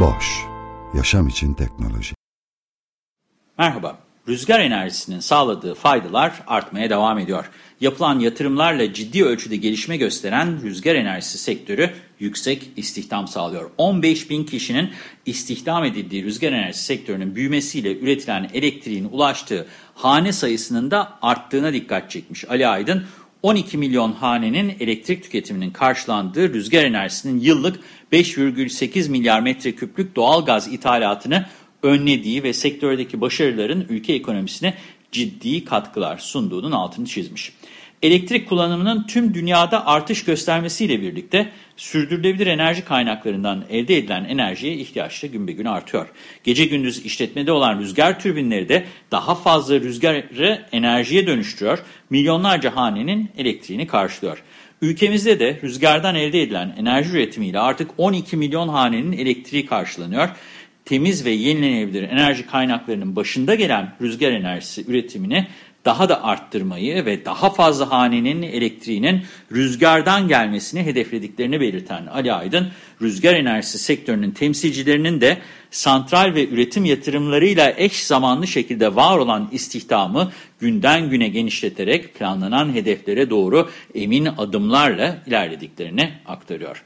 Boş, yaşam için teknoloji. Merhaba, rüzgar enerjisinin sağladığı faydalar artmaya devam ediyor. Yapılan yatırımlarla ciddi ölçüde gelişme gösteren rüzgar enerjisi sektörü yüksek istihdam sağlıyor. 15 bin kişinin istihdam edildiği rüzgar enerjisi sektörünün büyümesiyle üretilen elektriğin ulaştığı hane sayısının da arttığına dikkat çekmiş Ali Aydın. 12 milyon hanenin elektrik tüketiminin karşılandığı rüzgar enerjisinin yıllık 5,8 milyar metreküplük doğal gaz ithalatını önlediği ve sektördeki başarıların ülke ekonomisine ciddi katkılar sunduğunun altını çizmiş. Elektrik kullanımının tüm dünyada artış göstermesiyle birlikte sürdürülebilir enerji kaynaklarından elde edilen enerjiye ihtiyaç da gün be gün artıyor. Gece gündüz işletmede olan rüzgar türbinleri de daha fazla rüzgarı enerjiye dönüştürüyor, milyonlarca hanenin elektriğini karşılıyor. Ülkemizde de rüzgardan elde edilen enerji üretimiyle artık 12 milyon hanenin elektriği karşılanıyor. Temiz ve yenilenebilir enerji kaynaklarının başında gelen rüzgar enerjisi üretimini daha da arttırmayı ve daha fazla hanenin elektriğinin rüzgardan gelmesini hedeflediklerini belirten Ali Aydın, rüzgar enerjisi sektörünün temsilcilerinin de santral ve üretim yatırımlarıyla eş zamanlı şekilde var olan istihdamı günden güne genişleterek planlanan hedeflere doğru emin adımlarla ilerlediklerini aktarıyor.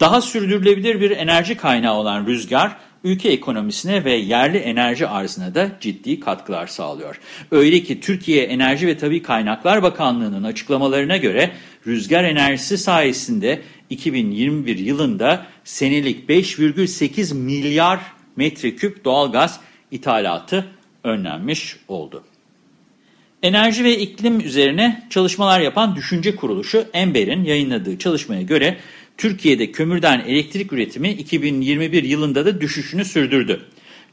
Daha sürdürülebilir bir enerji kaynağı olan rüzgar, ülke ekonomisine ve yerli enerji arzına da ciddi katkılar sağlıyor. Öyle ki Türkiye Enerji ve Tabi Kaynaklar Bakanlığı'nın açıklamalarına göre rüzgar enerjisi sayesinde 2021 yılında senelik 5,8 milyar metreküp doğalgaz ithalatı önlenmiş oldu. Enerji ve iklim üzerine çalışmalar yapan düşünce kuruluşu Ember'in yayınladığı çalışmaya göre Türkiye'de kömürden elektrik üretimi 2021 yılında da düşüşünü sürdürdü.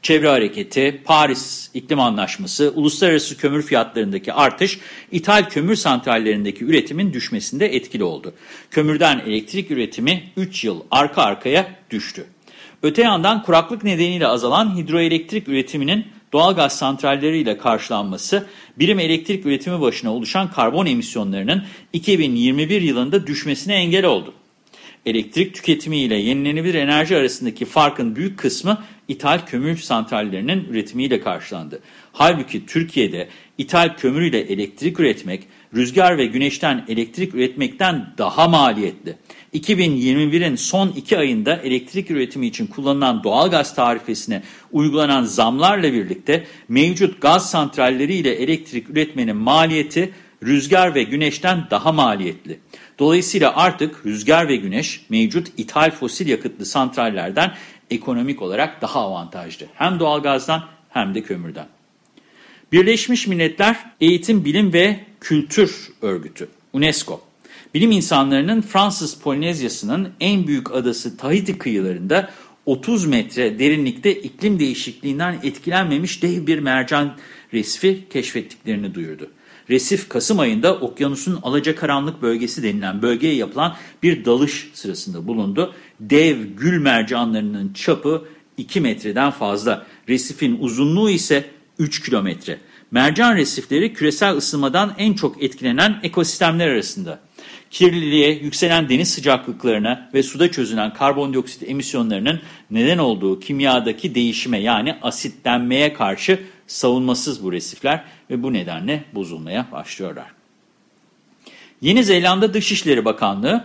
Çevre Hareketi, Paris İklim Anlaşması, uluslararası kömür fiyatlarındaki artış, ithal kömür santrallerindeki üretimin düşmesinde etkili oldu. Kömürden elektrik üretimi 3 yıl arka arkaya düştü. Öte yandan kuraklık nedeniyle azalan hidroelektrik üretiminin doğalgaz santralleriyle karşılanması, birim elektrik üretimi başına oluşan karbon emisyonlarının 2021 yılında düşmesine engel oldu. Elektrik tüketimi ile yenilenebilir enerji arasındaki farkın büyük kısmı ithal kömür santrallerinin üretimiyle karşılandı. Halbuki Türkiye'de ithal kömür ile elektrik üretmek, rüzgar ve güneşten elektrik üretmekten daha maliyetli. 2021'in son iki ayında elektrik üretimi için kullanılan doğal gaz tarifesine uygulanan zamlarla birlikte mevcut gaz santralleri ile elektrik üretmenin maliyeti rüzgar ve güneşten daha maliyetli. Dolayısıyla artık rüzgar ve güneş mevcut ithal fosil yakıtlı santrallerden ekonomik olarak daha avantajlı. Hem doğalgazdan hem de kömürden. Birleşmiş Milletler Eğitim, Bilim ve Kültür Örgütü, UNESCO, bilim insanlarının Fransız Polinezyası'nın en büyük adası Tahiti kıyılarında 30 metre derinlikte iklim değişikliğinden etkilenmemiş dev bir mercan resfi keşfettiklerini duyurdu. Resif Kasım ayında okyanusun alacakaranlık bölgesi denilen bölgeye yapılan bir dalış sırasında bulundu. Dev gül mercanlarının çapı 2 metreden fazla. Resifin uzunluğu ise 3 kilometre. Mercan resifleri küresel ısınmadan en çok etkilenen ekosistemler arasında. Kirliliğe, yükselen deniz sıcaklıklarına ve suda çözülen karbondioksit emisyonlarının neden olduğu kimyadaki değişime yani asitlenmeye karşı savunmasız bu resifler ve bu nedenle bozulmaya başlıyorlar. Yeni Zelanda Dışişleri Bakanlığı,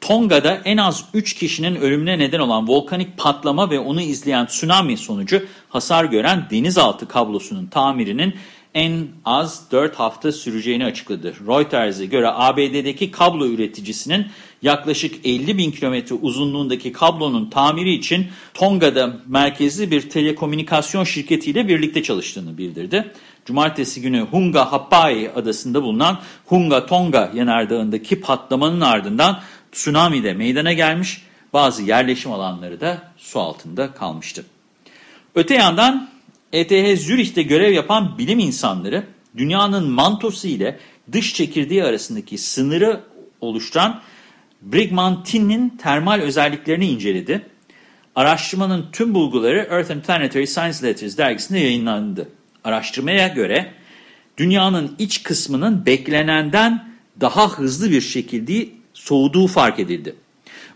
Tonga'da en az 3 kişinin ölümüne neden olan volkanik patlama ve onu izleyen tsunami sonucu hasar gören denizaltı kablosunun tamirinin en az 4 hafta süreceğini açıkladı. Reuters'e göre ABD'deki kablo üreticisinin yaklaşık 50 bin kilometre uzunluğundaki kablonun tamiri için Tonga'da merkezli bir telekomünikasyon şirketiyle birlikte çalıştığını bildirdi. Cumartesi günü Hunga Hapai adasında bulunan Hunga Tonga yanardağındaki patlamanın ardından tsunami de meydana gelmiş. Bazı yerleşim alanları da su altında kalmıştı. Öte yandan ETH Zürih'te görev yapan bilim insanları dünyanın mantosu ile dış çekirdeği arasındaki sınırı oluşturan Brigmantin'in termal özelliklerini inceledi. Araştırmanın tüm bulguları Earth and Planetary Science Letters dergisinde yayınlandı. Araştırmaya göre dünyanın iç kısmının beklenenden daha hızlı bir şekilde soğuduğu fark edildi.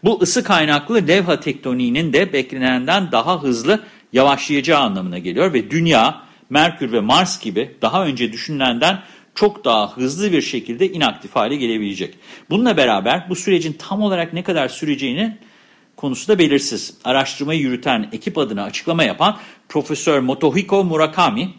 Bu ısı kaynaklı levha tektoniğinin de beklenenden daha hızlı yavaşlayacağı anlamına geliyor ve Dünya, Merkür ve Mars gibi daha önce düşünülenden çok daha hızlı bir şekilde inaktif hale gelebilecek. Bununla beraber bu sürecin tam olarak ne kadar süreceğini konusu da belirsiz. Araştırmayı yürüten ekip adına açıklama yapan Profesör Motohiko Murakami,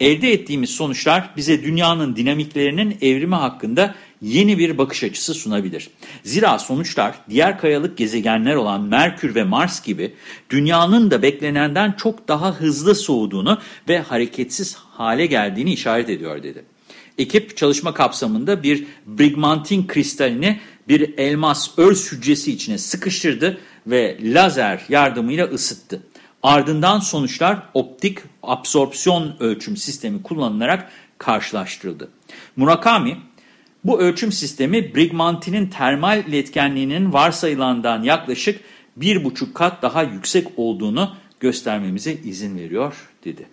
elde ettiğimiz sonuçlar bize dünyanın dinamiklerinin evrimi hakkında yeni bir bakış açısı sunabilir. Zira sonuçlar diğer kayalık gezegenler olan Merkür ve Mars gibi dünyanın da beklenenden çok daha hızlı soğuduğunu ve hareketsiz hale geldiğini işaret ediyor dedi. Ekip çalışma kapsamında bir brigmantin kristalini bir elmas örs hücresi içine sıkıştırdı ve lazer yardımıyla ısıttı. Ardından sonuçlar optik absorpsiyon ölçüm sistemi kullanılarak karşılaştırıldı. Murakami, bu ölçüm sistemi Brigmantin'in termal iletkenliğinin varsayılandan yaklaşık bir buçuk kat daha yüksek olduğunu göstermemize izin veriyor dedi.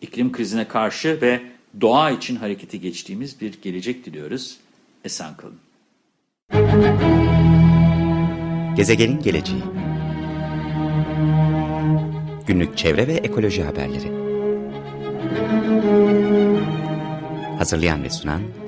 İklim krizine karşı ve doğa için harekete geçtiğimiz bir gelecek diliyoruz. Esen kalın. Gezegenin geleceği Günlük çevre ve ekoloji haberleri Hazırlayan ve sunan